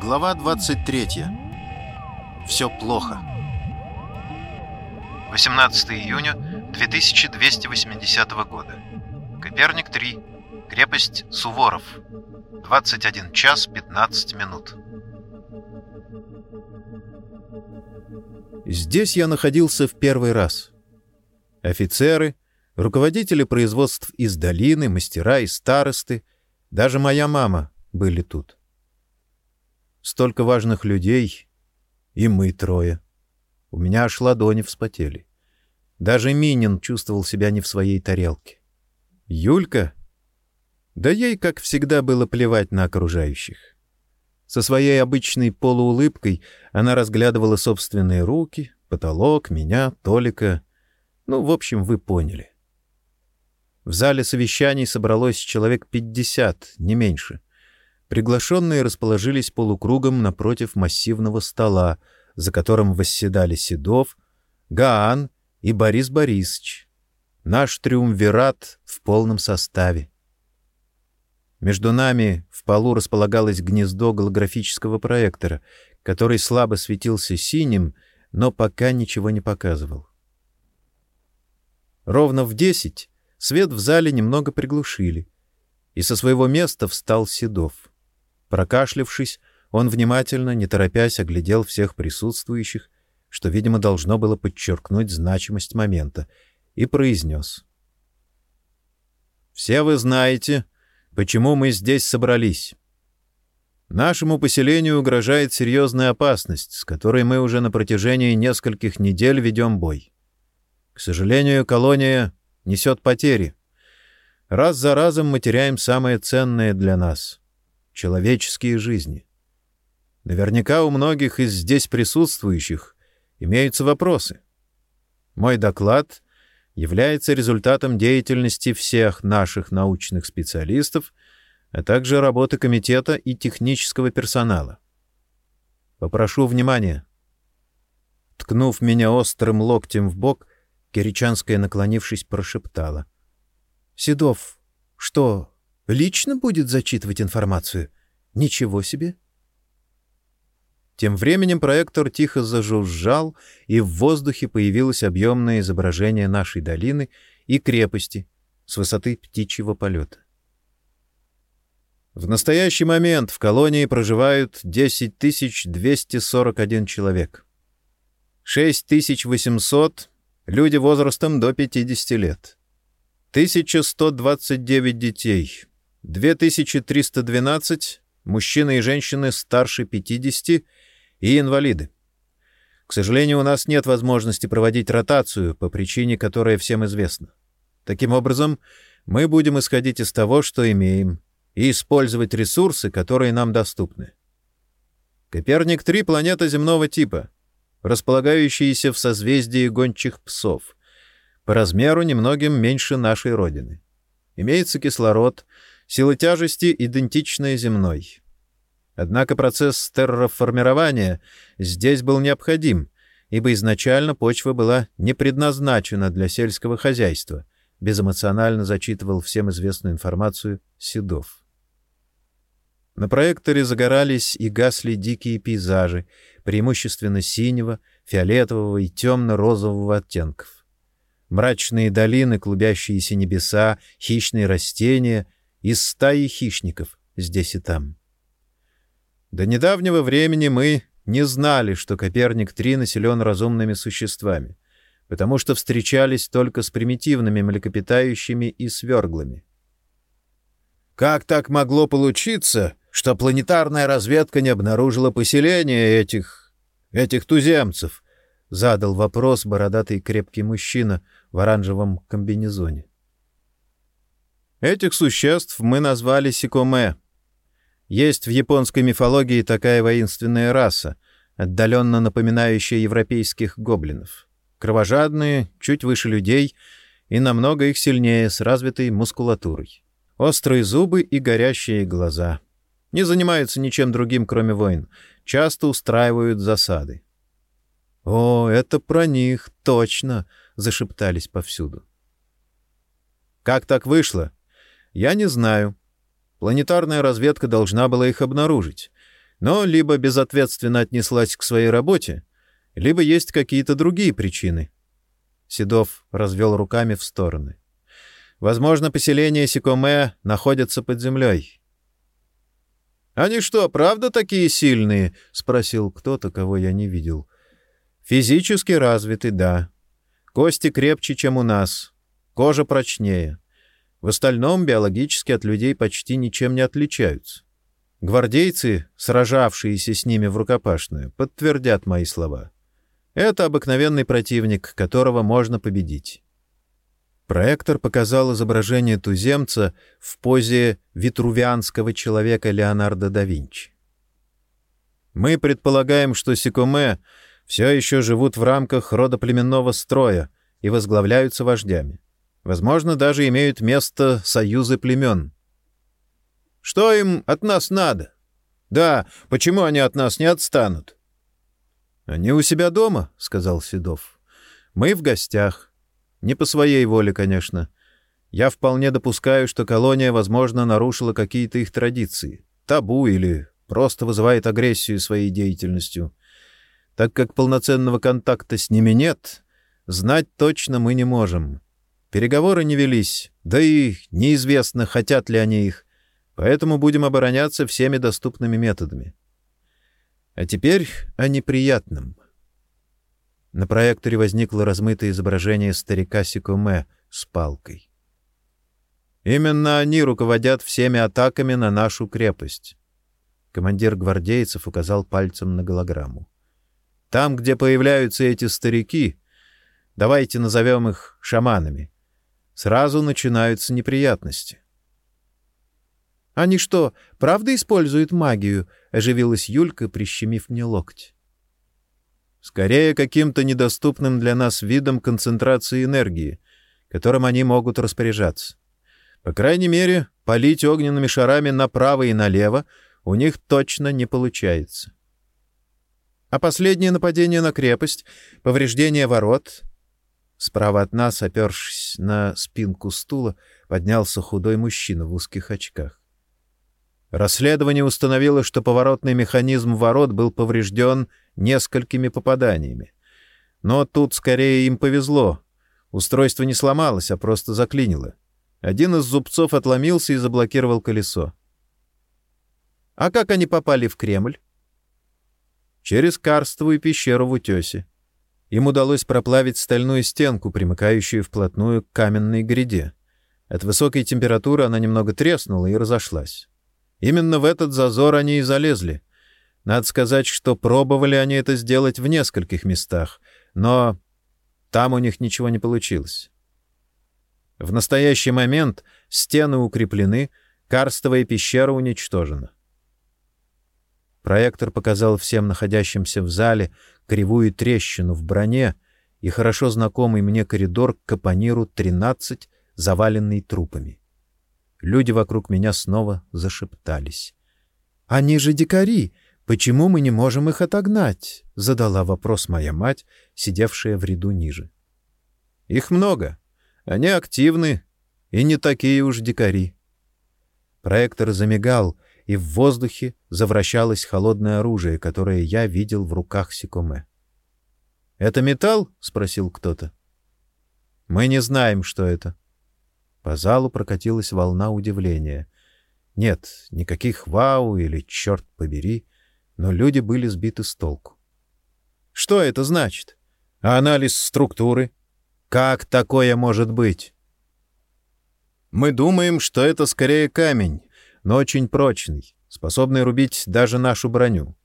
Глава 23. Все плохо. 18 июня 2280 года. Коперник 3. Крепость Суворов. 21 час 15 минут. Здесь я находился в первый раз. Офицеры, руководители производств из долины, мастера и старосты, даже моя мама были тут. Столько важных людей, и мы трое. У меня аж ладони вспотели. Даже Минин чувствовал себя не в своей тарелке. Юлька? Да ей, как всегда, было плевать на окружающих. Со своей обычной полуулыбкой она разглядывала собственные руки, потолок, меня, Толика. Ну, в общем, вы поняли. В зале совещаний собралось человек пятьдесят, не меньше. Приглашенные расположились полукругом напротив массивного стола, за которым восседали Седов, Гаан и Борис Борисович. Наш триумвират в полном составе. Между нами в полу располагалось гнездо голографического проектора, который слабо светился синим, но пока ничего не показывал. Ровно в десять свет в зале немного приглушили, и со своего места встал Седов. Прокашлявшись, он внимательно, не торопясь, оглядел всех присутствующих, что, видимо, должно было подчеркнуть значимость момента, и произнес. «Все вы знаете, почему мы здесь собрались. Нашему поселению угрожает серьезная опасность, с которой мы уже на протяжении нескольких недель ведем бой. К сожалению, колония несет потери. Раз за разом мы теряем самое ценное для нас человеческие жизни. Наверняка у многих из здесь присутствующих имеются вопросы. Мой доклад является результатом деятельности всех наших научных специалистов, а также работы комитета и технического персонала. Попрошу внимания. Ткнув меня острым локтем в бок, Киричанская, наклонившись, прошептала. — Седов, что, Лично будет зачитывать информацию? Ничего себе! Тем временем проектор тихо зажужжал, и в воздухе появилось объемное изображение нашей долины и крепости с высоты птичьего полета. В настоящий момент в колонии проживают 10 241 человек. 6800 — люди возрастом до 50 лет. 1129 детей, 2312 мужчины и женщины старше 50 и инвалиды. К сожалению, у нас нет возможности проводить ротацию по причине, которая всем известна. Таким образом, мы будем исходить из того, что имеем, и использовать ресурсы, которые нам доступны. Коперник-3 — планета земного типа, располагающаяся в созвездии гончих псов, по размеру немногим меньше нашей Родины. Имеется кислород — Сила тяжести идентичная земной. Однако процесс терраформирования здесь был необходим, ибо изначально почва была не предназначена для сельского хозяйства, безэмоционально зачитывал всем известную информацию Седов. На проекторе загорались и гасли дикие пейзажи, преимущественно синего, фиолетового и темно-розового оттенков. Мрачные долины, клубящиеся небеса, хищные растения — из стаи хищников здесь и там. До недавнего времени мы не знали, что Коперник-3 населен разумными существами, потому что встречались только с примитивными млекопитающими и сверглами. Как так могло получиться, что планетарная разведка не обнаружила поселение этих... этих туземцев? — задал вопрос бородатый крепкий мужчина в оранжевом комбинезоне. Этих существ мы назвали сикоме. Есть в японской мифологии такая воинственная раса, отдаленно напоминающая европейских гоблинов. Кровожадные, чуть выше людей и намного их сильнее, с развитой мускулатурой. Острые зубы и горящие глаза. Не занимаются ничем другим, кроме войн. Часто устраивают засады. «О, это про них, точно!» — зашептались повсюду. «Как так вышло?» Я не знаю. Планетарная разведка должна была их обнаружить. но либо безответственно отнеслась к своей работе, либо есть какие-то другие причины. Седов развел руками в стороны. Возможно, поселение Сикоме находится под землей. «Они что, правда такие сильные?» — спросил кто-то, кого я не видел. «Физически развиты, да. Кости крепче, чем у нас. Кожа прочнее. В остальном биологически от людей почти ничем не отличаются. Гвардейцы, сражавшиеся с ними в рукопашную, подтвердят мои слова. Это обыкновенный противник, которого можно победить. Проектор показал изображение туземца в позе витрувианского человека Леонардо да Винчи. Мы предполагаем, что Сикоме все еще живут в рамках родоплеменного строя и возглавляются вождями. Возможно, даже имеют место союзы племен. Что им от нас надо? Да, почему они от нас не отстанут? Они у себя дома, сказал Седов. Мы в гостях. Не по своей воле, конечно. Я вполне допускаю, что колония, возможно, нарушила какие-то их традиции, табу или просто вызывает агрессию своей деятельностью. Так как полноценного контакта с ними нет, знать точно мы не можем. Переговоры не велись, да и неизвестно, хотят ли они их, поэтому будем обороняться всеми доступными методами. А теперь о неприятном. На проекторе возникло размытое изображение старика Сикуме с палкой. Именно они руководят всеми атаками на нашу крепость. Командир гвардейцев указал пальцем на голограмму. Там, где появляются эти старики, давайте назовем их шаманами, сразу начинаются неприятности. «Они что, правда используют магию?» — оживилась Юлька, прищемив мне локоть. «Скорее, каким-то недоступным для нас видом концентрации энергии, которым они могут распоряжаться. По крайней мере, полить огненными шарами направо и налево у них точно не получается. А последнее нападение на крепость, повреждение ворот, Справа от нас, опершись на спинку стула, поднялся худой мужчина в узких очках. Расследование установило, что поворотный механизм ворот был поврежден несколькими попаданиями. Но тут скорее им повезло. Устройство не сломалось, а просто заклинило. Один из зубцов отломился и заблокировал колесо. А как они попали в Кремль? Через карстовую пещеру в утесе. Им удалось проплавить стальную стенку, примыкающую вплотную к каменной гряде. От высокой температуры она немного треснула и разошлась. Именно в этот зазор они и залезли. Надо сказать, что пробовали они это сделать в нескольких местах, но там у них ничего не получилось. В настоящий момент стены укреплены, карстовая пещера уничтожена. Проектор показал всем находящимся в зале кривую трещину в броне и хорошо знакомый мне коридор к капониру 13, заваленный трупами. Люди вокруг меня снова зашептались. «Они же дикари! Почему мы не можем их отогнать?» — задала вопрос моя мать, сидевшая в ряду ниже. «Их много. Они активны и не такие уж дикари». Проектор замигал — и в воздухе завращалось холодное оружие, которое я видел в руках Сикоме. «Это металл?» — спросил кто-то. «Мы не знаем, что это». По залу прокатилась волна удивления. Нет, никаких «вау» или «черт побери», но люди были сбиты с толку. «Что это значит? анализ структуры? Как такое может быть?» «Мы думаем, что это скорее камень, но очень прочный, способный рубить даже нашу броню.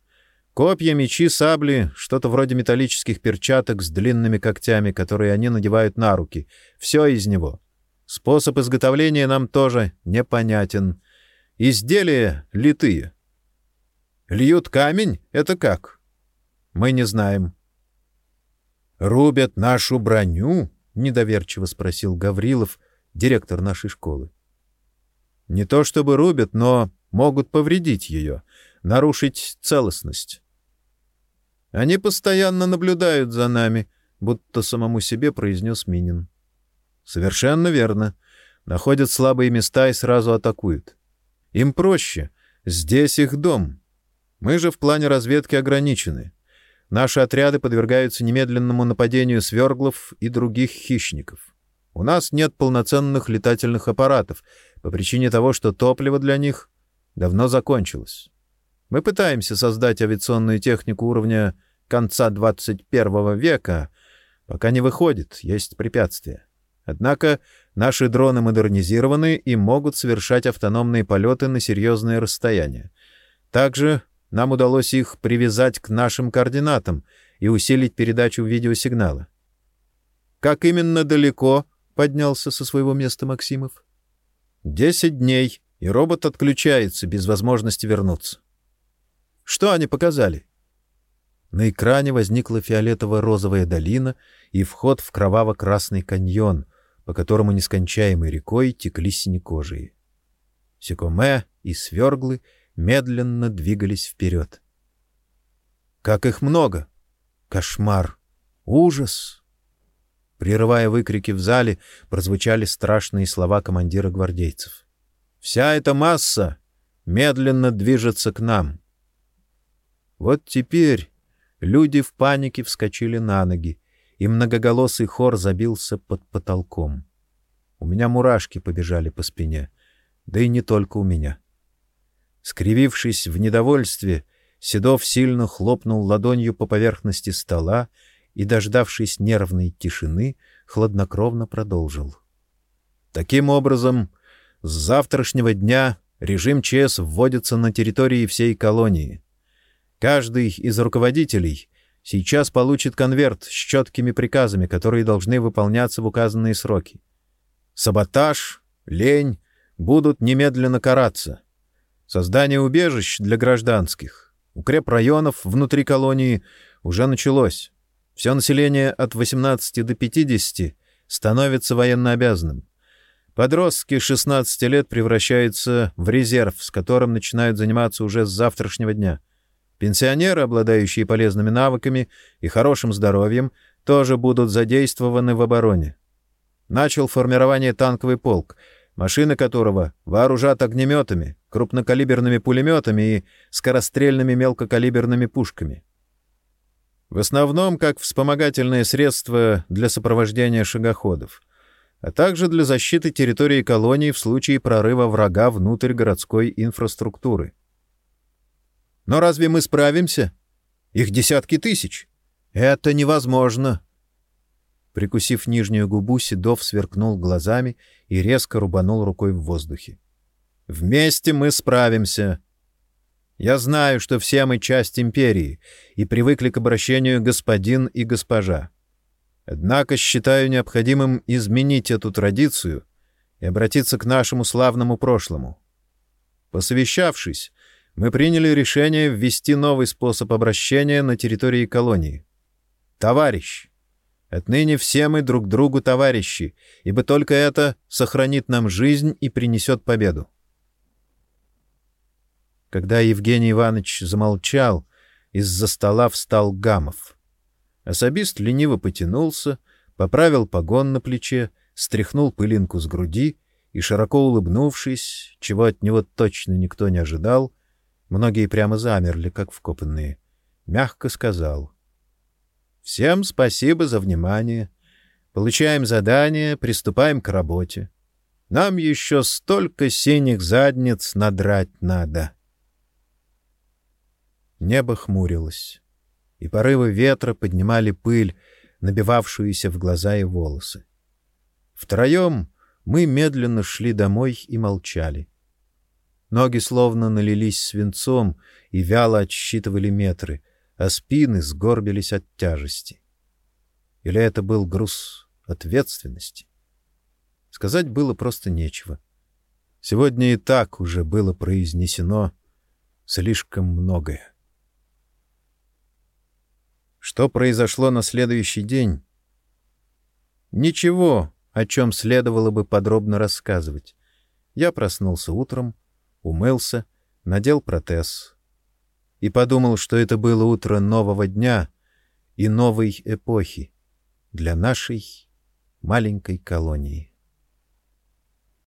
Копья, мечи, сабли, что-то вроде металлических перчаток с длинными когтями, которые они надевают на руки. Все из него. Способ изготовления нам тоже непонятен. Изделия литые. Льют камень? Это как? Мы не знаем. «Рубят нашу броню?» — недоверчиво спросил Гаврилов, директор нашей школы. Не то чтобы рубят, но могут повредить ее, нарушить целостность. Они постоянно наблюдают за нами, будто самому себе произнес Минин. Совершенно верно. Находят слабые места и сразу атакуют. Им проще. Здесь их дом. Мы же в плане разведки ограничены. Наши отряды подвергаются немедленному нападению сверглов и других хищников. У нас нет полноценных летательных аппаратов по причине того, что топливо для них давно закончилось. Мы пытаемся создать авиационную технику уровня конца 21 века, пока не выходит, есть препятствия. Однако наши дроны модернизированы и могут совершать автономные полеты на серьезные расстояния. Также нам удалось их привязать к нашим координатам и усилить передачу видеосигнала. Как именно далеко поднялся со своего места Максимов? Десять дней, и робот отключается без возможности вернуться. Что они показали? На экране возникла фиолетово-розовая долина и вход в кроваво-красный каньон, по которому нескончаемой рекой текли синекожие. Секоме и сверглы медленно двигались вперед. Как их много! Кошмар! Ужас! Прерывая выкрики в зале, прозвучали страшные слова командира гвардейцев. «Вся эта масса медленно движется к нам». Вот теперь люди в панике вскочили на ноги, и многоголосый хор забился под потолком. У меня мурашки побежали по спине, да и не только у меня. Скривившись в недовольстве, Седов сильно хлопнул ладонью по поверхности стола и, дождавшись нервной тишины, хладнокровно продолжил. Таким образом, с завтрашнего дня режим ЧС вводится на территории всей колонии. Каждый из руководителей сейчас получит конверт с четкими приказами, которые должны выполняться в указанные сроки. Саботаж, лень будут немедленно караться. Создание убежищ для гражданских, укрепрайонов внутри колонии уже началось. Все население от 18 до 50 становится военнообязанным. Подростки 16 лет превращаются в резерв, с которым начинают заниматься уже с завтрашнего дня. Пенсионеры, обладающие полезными навыками и хорошим здоровьем, тоже будут задействованы в обороне. Начал формирование танковый полк, машины которого вооружат огнеметами, крупнокалиберными пулеметами и скорострельными мелкокалиберными пушками. В основном как вспомогательное средство для сопровождения шагоходов, а также для защиты территории колонии в случае прорыва врага внутрь городской инфраструктуры. Но разве мы справимся? Их десятки тысяч. Это невозможно. Прикусив нижнюю губу, Седов сверкнул глазами и резко рубанул рукой в воздухе. Вместе мы справимся. Я знаю, что все мы часть империи и привыкли к обращению господин и госпожа. Однако считаю необходимым изменить эту традицию и обратиться к нашему славному прошлому. Посовещавшись, мы приняли решение ввести новый способ обращения на территории колонии. Товарищ. Отныне все мы друг другу товарищи, ибо только это сохранит нам жизнь и принесет победу. Когда Евгений Иванович замолчал, из-за стола встал Гамов. Особист лениво потянулся, поправил погон на плече, стряхнул пылинку с груди и, широко улыбнувшись, чего от него точно никто не ожидал, многие прямо замерли, как вкопанные, мягко сказал. «Всем спасибо за внимание. Получаем задание, приступаем к работе. Нам еще столько синих задниц надрать надо». Небо хмурилось, и порывы ветра поднимали пыль, набивавшуюся в глаза и волосы. Втроем мы медленно шли домой и молчали. Ноги словно налились свинцом и вяло отсчитывали метры, а спины сгорбились от тяжести. Или это был груз ответственности? Сказать было просто нечего. Сегодня и так уже было произнесено слишком многое. Что произошло на следующий день? Ничего, о чем следовало бы подробно рассказывать. Я проснулся утром, умылся, надел протез и подумал, что это было утро нового дня и новой эпохи для нашей маленькой колонии.